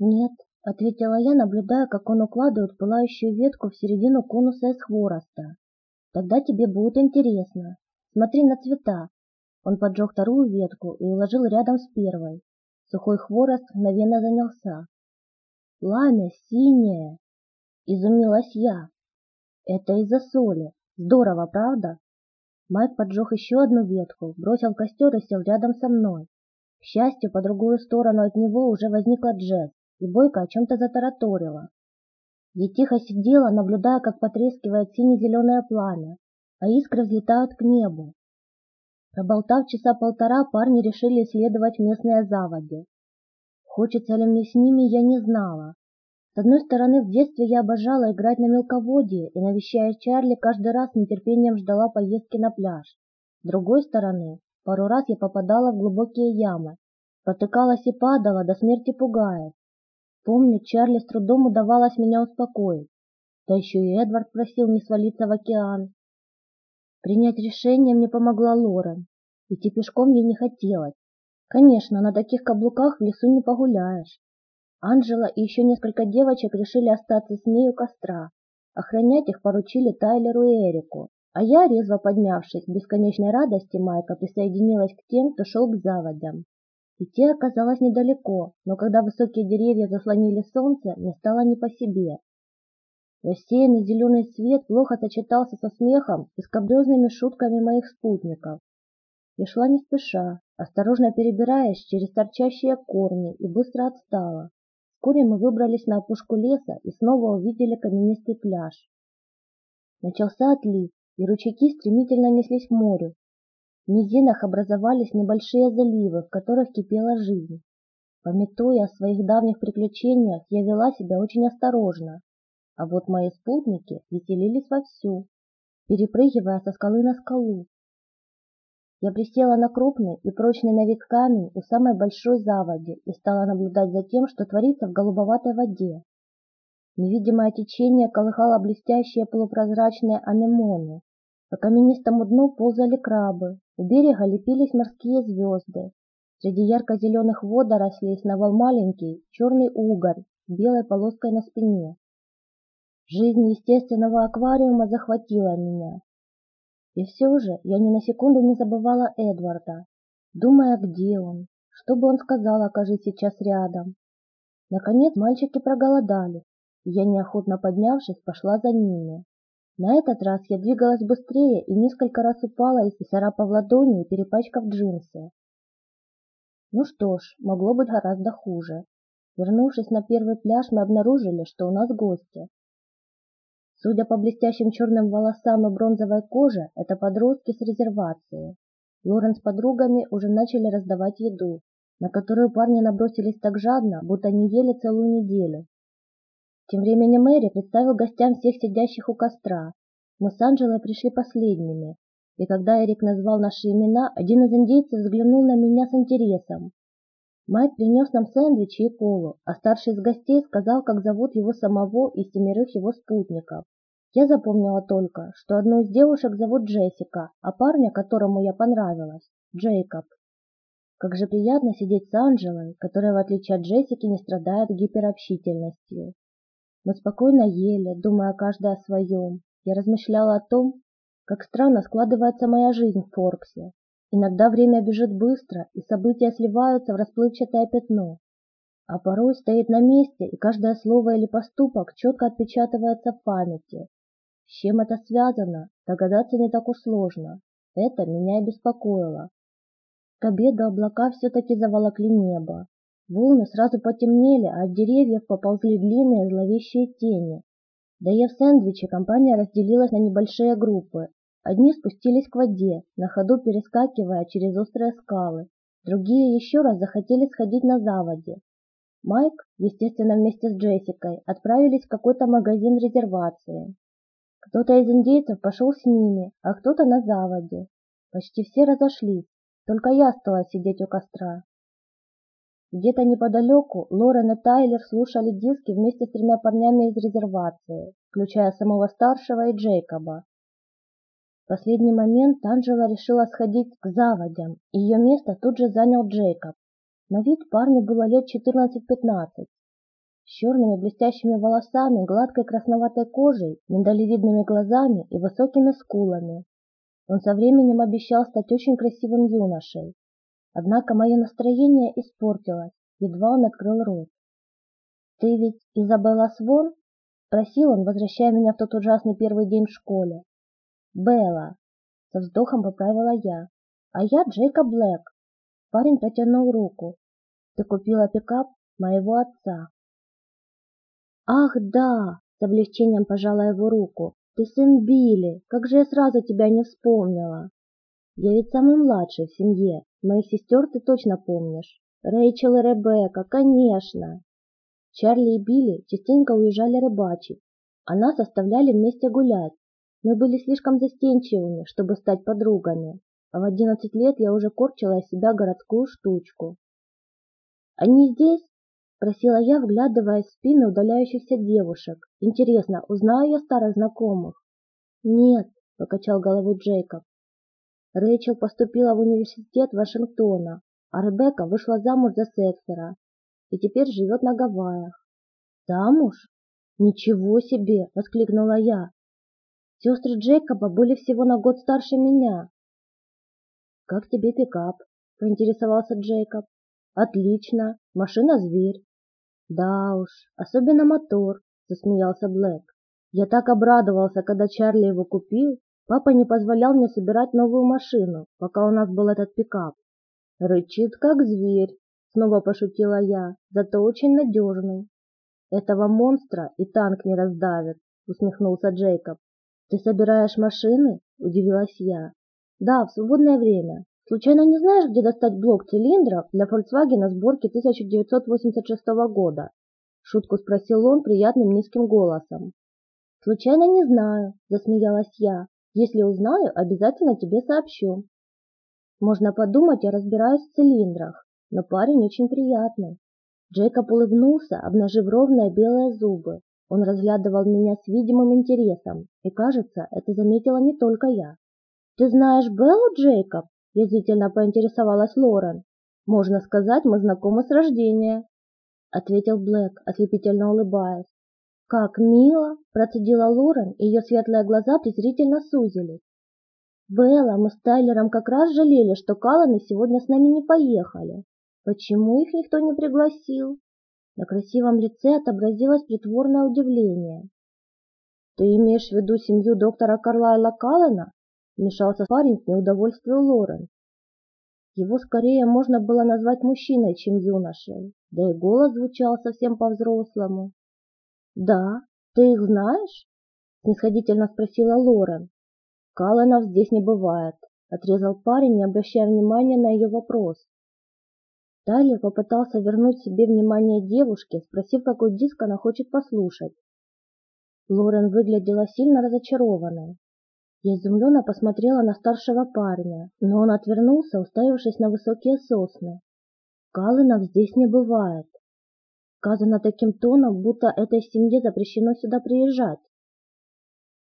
«Нет», — ответила я, наблюдая, как он укладывает пылающую ветку в середину конуса из хвороста. «Тогда тебе будет интересно. Смотри на цвета». Он поджег вторую ветку и уложил рядом с первой. Сухой хворост мгновенно занялся. «Пламя синее!» — изумилась я. «Это из-за соли. Здорово, правда?» Майк поджег еще одну ветку, бросил костер и сел рядом со мной. К счастью, по другую сторону от него уже возникла Джесс, и Бойко о чем-то затараторила. Я тихо сидела, наблюдая, как потрескивает сине-зеленое пламя, а искры взлетают к небу. Проболтав часа полтора, парни решили исследовать местные заводи. Хочется ли мне с ними, я не знала. С одной стороны, в детстве я обожала играть на мелководье и, навещая Чарли, каждый раз с нетерпением ждала поездки на пляж. С другой стороны, пару раз я попадала в глубокие ямы, потыкалась и падала, до смерти пугаясь. Помню, Чарли с трудом удавалось меня успокоить. Да еще и Эдвард просил не свалиться в океан. Принять решение мне помогла Лорен. Идти пешком ей не хотелось. Конечно, на таких каблуках в лесу не погуляешь. Анжела и еще несколько девочек решили остаться с ней у костра. Охранять их поручили Тайлеру и Эрику. А я, резво поднявшись, в бесконечной радости Майка присоединилась к тем, кто шел к заводям. Идти оказалось недалеко, но когда высокие деревья заслонили солнце, мне стало не по себе. Рассеянный зеленый свет плохо сочетался со смехом и скобрезными шутками моих спутников. Я шла не спеша, осторожно перебираясь через торчащие корни и быстро отстала. Вскоре мы выбрались на опушку леса и снова увидели каменистый пляж. Начался отлив, и ручейки стремительно неслись к морю. В низинах образовались небольшие заливы, в которых кипела жизнь. Пометуя о своих давних приключениях, я вела себя очень осторожно, а вот мои спутники веселились вовсю, перепрыгивая со скалы на скалу. Я присела на крупный и прочный на вид камень у самой большой заводи и стала наблюдать за тем, что творится в голубоватой воде. Невидимое течение колыхало блестящие полупрозрачные анемоны. По каменистому дну ползали крабы, у берега лепились морские звезды. Среди ярко-зеленых водорослей сновал маленький черный угорь с белой полоской на спине. Жизнь естественного аквариума захватила меня. И все же я ни на секунду не забывала Эдварда, думая, где он, что бы он сказал, окажись сейчас рядом. Наконец мальчики проголодались, и я, неохотно поднявшись, пошла за ними. На этот раз я двигалась быстрее и несколько раз упала, и царапав ладони, перепачкав джинсы. Ну что ж, могло быть гораздо хуже. Вернувшись на первый пляж, мы обнаружили, что у нас гости. Судя по блестящим черным волосам и бронзовой коже, это подростки с резервации. Лорен с подругами уже начали раздавать еду, на которую парни набросились так жадно, будто не ели целую неделю. Тем временем Мэри представил гостям всех сидящих у костра. Мы с Анджелой пришли последними, и когда Эрик назвал наши имена, один из индейцев взглянул на меня с интересом. Майк принес нам сэндвичи и колу, а старший из гостей сказал, как зовут его самого и семерых его спутников. Я запомнила только, что одну из девушек зовут Джессика, а парня, которому я понравилась, Джейкоб. Как же приятно сидеть с Анджелой, которая, в отличие от Джессики, не страдает гиперобщительностью. Мы спокойно ели, думая каждый о своем. Я размышляла о том, как странно складывается моя жизнь в Форксе. Иногда время бежит быстро, и события сливаются в расплывчатое пятно. А порой стоит на месте, и каждое слово или поступок четко отпечатывается в памяти, с чем это связано, догадаться не так уж сложно. Это меня и беспокоило. К обеду облака все-таки заволокли небо. Волны сразу потемнели, а от деревьев поползли длинные зловещие тени. Доев сэндвичи, компания разделилась на небольшие группы. Одни спустились к воде, на ходу перескакивая через острые скалы. Другие еще раз захотели сходить на заводе. Майк, естественно вместе с Джессикой, отправились в какой-то магазин резервации. Кто-то из индейцев пошел с ними, а кто-то на заводе. Почти все разошлись, только я осталась сидеть у костра. Где-то неподалеку Лорен и Тайлер слушали диски вместе с тремя парнями из резервации, включая самого старшего и Джейкоба. В последний момент Анджела решила сходить к заводям, и ее место тут же занял Джейкоб. На вид парню было лет 14-15. с черными блестящими волосами, гладкой красноватой кожей, миндалевидными глазами и высокими скулами. Он со временем обещал стать очень красивым юношей. Однако мое настроение испортилось, едва он открыл рот. «Ты ведь Изабелла Свон?» — спросил он, возвращая меня в тот ужасный первый день в школе. «Белла», — со вздохом поправила я, — «а я Джейкоб Блэк». Парень протянул руку. «Ты купила пикап моего отца». «Ах, да!» — с облегчением пожала его руку. «Ты сын Билли, как же я сразу тебя не вспомнила!» «Я ведь самый младший в семье, моих сестер ты точно помнишь. Рэйчел и Ребекка, конечно!» Чарли и Билли частенько уезжали рыбачить, а нас оставляли вместе гулять. Мы были слишком застенчивыми, чтобы стать подругами, а в одиннадцать лет я уже корчила из себя городскую штучку. «Они здесь?» — спросила я, вглядываясь в спины удаляющихся девушек. «Интересно, узнаю я старых знакомых?» «Нет», — покачал головой Джейкоб. Рэйчел поступила в университет Вашингтона, а Ребекка вышла замуж за Сексера и теперь живет на Гавайях. «Замуж? Ничего себе!» — воскликнула я. Сестры Джейкоба были всего на год старше меня. «Как тебе пикап?» — поинтересовался Джейкоб. «Отлично, машина-зверь». «Да уж, особенно мотор», — засмеялся Блэк. «Я так обрадовался, когда Чарли его купил. Папа не позволял мне собирать новую машину, пока у нас был этот пикап. Рычит, как зверь», — снова пошутила я, — «зато очень надежный». «Этого монстра и танк не раздавит», — усмехнулся Джейкоб. «Ты собираешь машины?» – удивилась я. «Да, в свободное время. Случайно не знаешь, где достать блок цилиндров для Volkswagen сборки 1986 года?» Шутку спросил он приятным низким голосом. «Случайно не знаю», – засмеялась я. «Если узнаю, обязательно тебе сообщу». Можно подумать, я разбираюсь в цилиндрах, но парень очень приятный. Джейкоб улыбнулся, обнажив ровные белые зубы. Он разглядывал меня с видимым интересом, и, кажется, это заметила не только я. «Ты знаешь Беллу, Джейкоб?» – язвительно поинтересовалась Лорен. «Можно сказать, мы знакомы с рождения», – ответил Блэк, ослепительно улыбаясь. «Как мило!» – процедила Лорен, и ее светлые глаза презрительно сузились. «Белла, мы с Тайлером как раз жалели, что Калланы сегодня с нами не поехали. Почему их никто не пригласил?» На красивом лице отобразилось притворное удивление. «Ты имеешь в виду семью доктора Карлайла Каллена?» Вмешался парень с неудовольствием Лорен. Его скорее можно было назвать мужчиной, чем юношей, да и голос звучал совсем по-взрослому. «Да, ты их знаешь?» – снисходительно спросила Лорен. «Калленов здесь не бывает», – отрезал парень, не обращая внимания на ее вопрос. Тайлер попытался вернуть себе внимание девушки, спросив, какой диск она хочет послушать. Лорен выглядела сильно разочарованной. Я изумленно посмотрела на старшего парня, но он отвернулся, уставившись на высокие сосны. Калынов здесь не бывает. Сказано таким тоном, будто этой семье запрещено сюда приезжать.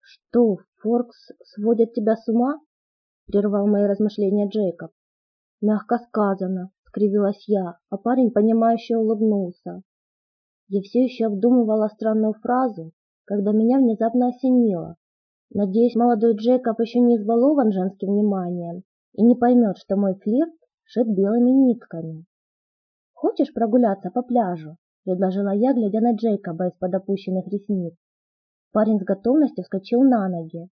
«Что, Форкс сводит тебя с ума?» — прервал мои размышления Джейкоб. «Мягко сказано скривилась я, а парень, понимающе улыбнулся. Я все еще обдумывала странную фразу, когда меня внезапно осенило. Надеюсь, молодой Джекоб еще не избалован женским вниманием и не поймет, что мой флирт шит белыми нитками. «Хочешь прогуляться по пляжу?» – предложила я, глядя на Джейкоба из-под опущенных ресниц. Парень с готовностью вскочил на ноги.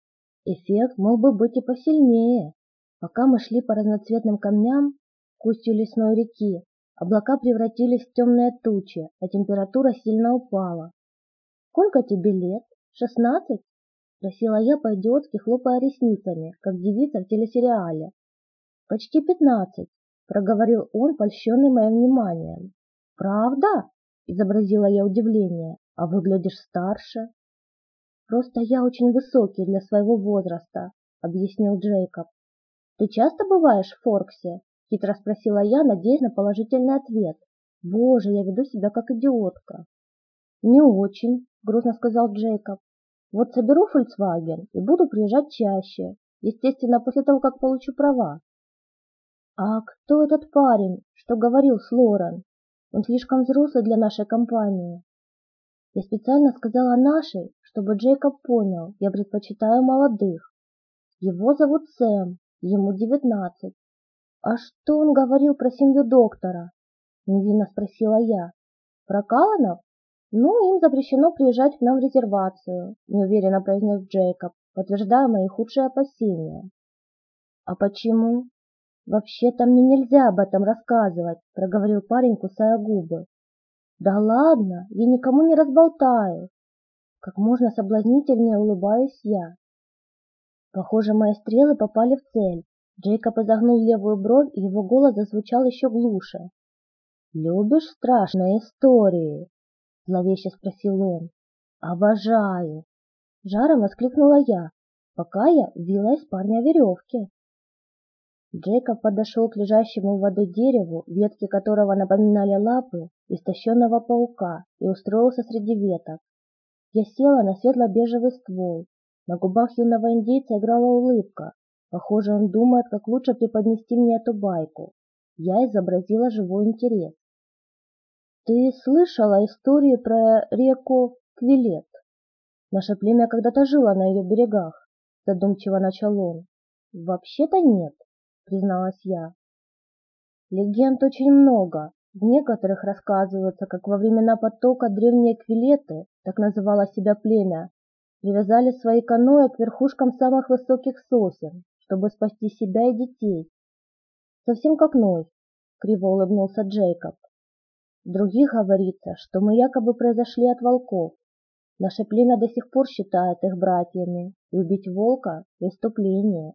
Эффект мог бы быть и посильнее. Пока мы шли по разноцветным камням, к устью лесной реки. Облака превратились в темные тучи, а температура сильно упала. «Сколько тебе лет? Шестнадцать?» – спросила я по-идиотски, хлопая ресницами, как девица в телесериале. «Почти пятнадцать», – проговорил он, польщенный моим вниманием. «Правда?» – изобразила я удивление. «А выглядишь старше». «Просто я очень высокий для своего возраста», – объяснил Джейкоб. «Ты часто бываешь в Форксе?» — хитро спросила я, надеясь на положительный ответ. «Боже, я веду себя как идиотка». «Не очень», — грустно сказал Джейкоб. «Вот соберу Volkswagen и буду приезжать чаще, естественно, после того, как получу права». «А кто этот парень, что говорил с Лорен? Он слишком взрослый для нашей компании. Я специально сказала нашей, чтобы Джейкоб понял, я предпочитаю молодых. Его зовут Сэм, ему девятнадцать. А что он говорил про семью доктора? Невинно спросила я. Про Каланов? Ну, им запрещено приезжать к нам в резервацию, неуверенно произнес Джейкоб, подтверждая мои худшие опасения. А почему? Вообще-то мне нельзя об этом рассказывать, проговорил парень, кусая губы. Да ладно, я никому не разболтаю. Как можно соблазнительнее улыбаюсь я. Похоже, мои стрелы попали в цель. Джейкоб изогнул левую бровь, и его голос зазвучал еще глуше. «Любишь страшные истории?» — зловеще спросил он. «Обожаю!» Жаром воскликнула я, пока я вила из парня веревки. Джейкоб подошел к лежащему в воде дереву, ветки которого напоминали лапы истощенного паука, и устроился среди веток. Я села на светло-бежевый ствол. На губах юного индейца играла улыбка. Похоже, он думает, как лучше преподнести мне эту байку. Я изобразила живой интерес. Ты слышала историю про реку Квилет? Наше племя когда-то жило на ее берегах, задумчиво начал он. Вообще-то нет призналась я. Легенд очень много. В некоторых рассказывается, как во времена потока древние квилеты, так называло себя племя, привязали свои каноэ к верхушкам самых высоких сосен, чтобы спасти себя и детей. Совсем как Ной, криво улыбнулся Джейкоб. В других говорится, что мы якобы произошли от волков. Наше племя до сих пор считает их братьями, и убить волка – преступление.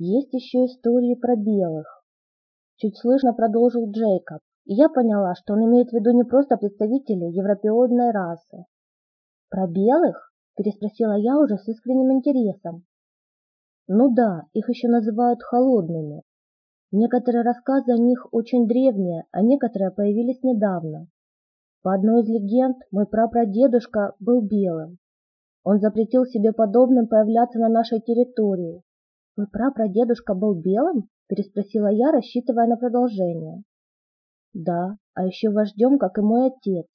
Есть еще истории про белых. Чуть слышно продолжил Джейкоб, и я поняла, что он имеет в виду не просто представителей европеоидной расы. «Про белых?» – переспросила я уже с искренним интересом. Ну да, их еще называют холодными. Некоторые рассказы о них очень древние, а некоторые появились недавно. По одной из легенд, мой прапрадедушка был белым. Он запретил себе подобным появляться на нашей территории, «Твой прапрадедушка был белым?» – переспросила я, рассчитывая на продолжение. «Да, а еще вождем, как и мой отец.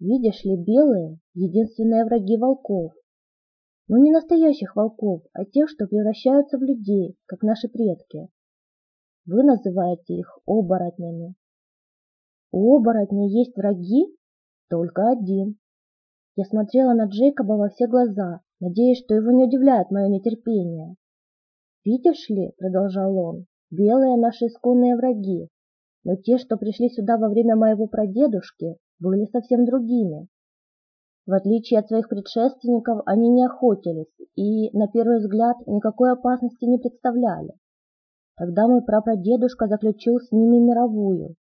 Видишь ли, белые – единственные враги волков. Ну, не настоящих волков, а тех, что превращаются в людей, как наши предки. Вы называете их оборотнями. У оборотня есть враги? Только один. Я смотрела на Джейкоба во все глаза, надеясь, что его не удивляет мое нетерпение. «Видишь ли, — продолжал он, — белые наши исконные враги, но те, что пришли сюда во время моего прадедушки, были совсем другими. В отличие от своих предшественников, они не охотились и, на первый взгляд, никакой опасности не представляли. Тогда мой прапрадедушка заключил с ними мировую.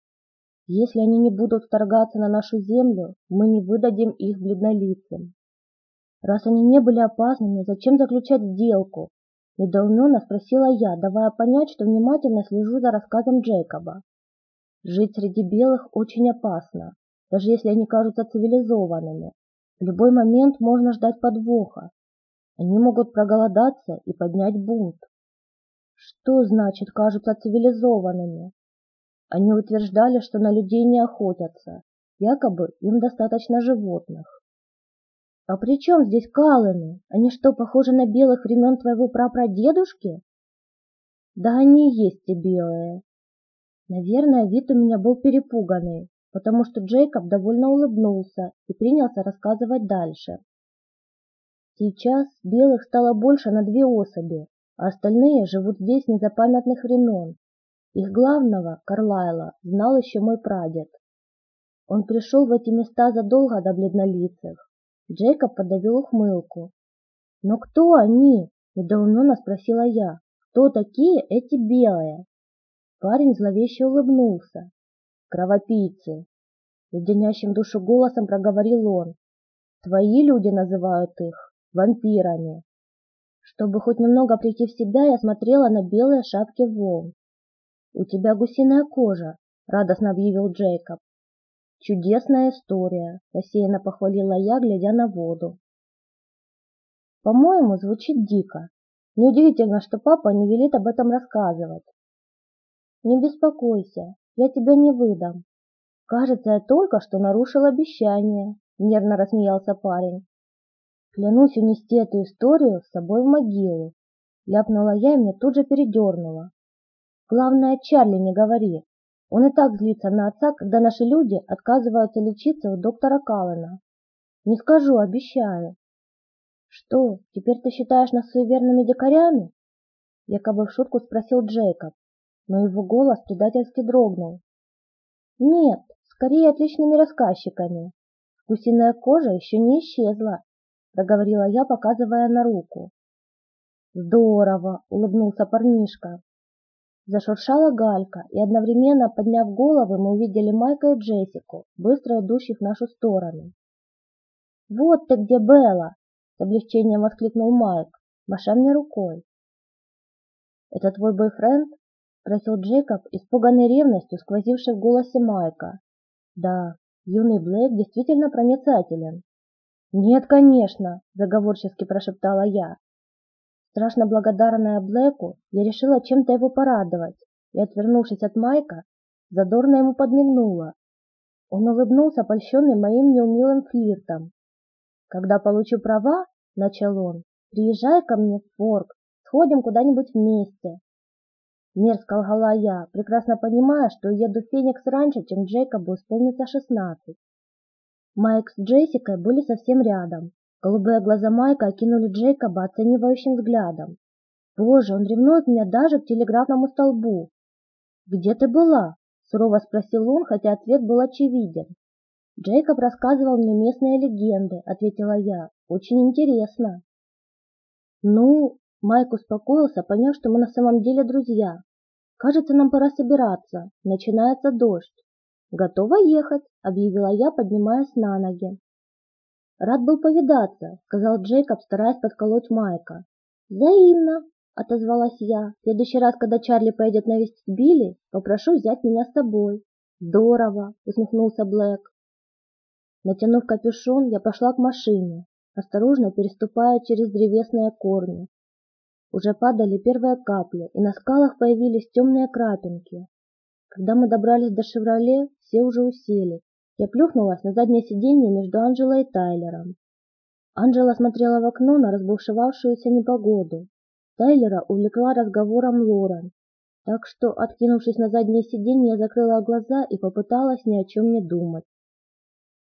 Если они не будут вторгаться на нашу землю, мы не выдадим их бледнолицам. Раз они не были опасными, зачем заключать сделку, Недоуменно спросила я, давая понять, что внимательно слежу за рассказом Джейкоба. Жить среди белых очень опасно, даже если они кажутся цивилизованными. В любой момент можно ждать подвоха. Они могут проголодаться и поднять бунт. Что значит кажутся цивилизованными? Они утверждали, что на людей не охотятся, якобы им достаточно животных. А при чем здесь калыны? Они что, похожи на белых времен твоего прапрадедушки? Да они есть и белые. Наверное, вид у меня был перепуганный, потому что Джейкоб довольно улыбнулся и принялся рассказывать дальше. Сейчас белых стало больше на две особи, а остальные живут здесь незапамятных времен. Их главного, Карлайла, знал еще мой прадед. Он пришел в эти места задолго до бледнолицых, Джейкоб подавил ухмылку. «Но кто они?» – недоуменно спросила я. «Кто такие эти белые?» Парень зловеще улыбнулся. «Кровопийцы!» Леденящим душу голосом проговорил он. «Твои люди называют их вампирами». Чтобы хоть немного прийти в себя, я смотрела на белые шапки волн. «У тебя гусиная кожа», — радостно объявил Джейкоб. Чудесная история, рассеянно похвалила я, глядя на воду. По-моему, звучит дико. Неудивительно, что папа не велит об этом рассказывать. Не беспокойся, я тебя не выдам. Кажется, я только что нарушил обещание, нервно рассмеялся парень. Клянусь унести эту историю с собой в могилу. Ляпнула я и мне тут же передернула. Главное, Чарли не говори. Он и так злится на отца, когда наши люди отказываются лечиться у доктора Каллена. Не скажу, обещаю. Что, теперь ты считаешь нас суеверными дикарями? Якобы в шутку спросил Джейкоб, но его голос предательски дрогнул. Нет, скорее отличными рассказчиками. Гусиная кожа еще не исчезла, проговорила я, показывая на руку. Здорово, улыбнулся парнишка. Зашуршала галька, и одновременно, подняв головы, мы увидели Майка и Джессику, быстро идущих в нашу сторону. «Вот ты где, Белла!» — с облегчением воскликнул Майк, маша мне рукой. «Это твой бойфренд?» — спросил Джейкоб, испуганный ревностью, сквозившей в голосе Майка. «Да, юный Блейк действительно проницателен». «Нет, конечно!» — заговорчески прошептала я. Страшно благодарная Блэку, я решила чем-то его порадовать и, отвернувшись от Майка, задорно ему подмигнула. Он улыбнулся, польщенный моим неумелым флиртом. «Когда получу права, — начал он, — приезжай ко мне в Форк, сходим куда-нибудь вместе». Мерзко лгала я, прекрасно понимая, что уеду в Феникс раньше, чем Джейкобу исполнится шестнадцать. Майк с Джессикой были совсем рядом, Голубые глаза Майка окинули Джейкоба оценивающим взглядом. Боже, он ревнует меня даже к телеграфному столбу. «Где ты была?» – сурово спросил он, хотя ответ был очевиден. «Джейкоб рассказывал мне местные легенды», – ответила я. «Очень интересно». «Ну...» – Майк успокоился, поняв, что мы на самом деле друзья. «Кажется, нам пора собираться. Начинается дождь». «Готова ехать», – объявила я, поднимаясь на ноги. «Рад был повидаться», — сказал Джейкоб, стараясь подколоть Майка. «Взаимно», — отозвалась я. «В следующий раз, когда Чарли поедет навестить Билли, попрошу взять меня с собой». «Здорово», — усмехнулся Блэк. Натянув капюшон, я пошла к машине, осторожно переступая через древесные корни. Уже падали первые капли, и на скалах появились темные крапинки. Когда мы добрались до «Шевроле», все уже уселись. Я плюхнулась на заднее сиденье между Анджелой и Тайлером. Анджела смотрела в окно на разбушевавшуюся непогоду. Тайлера увлекла разговором Лорен, так что, откинувшись на заднее сиденье, я закрыла глаза и попыталась ни о чем не думать.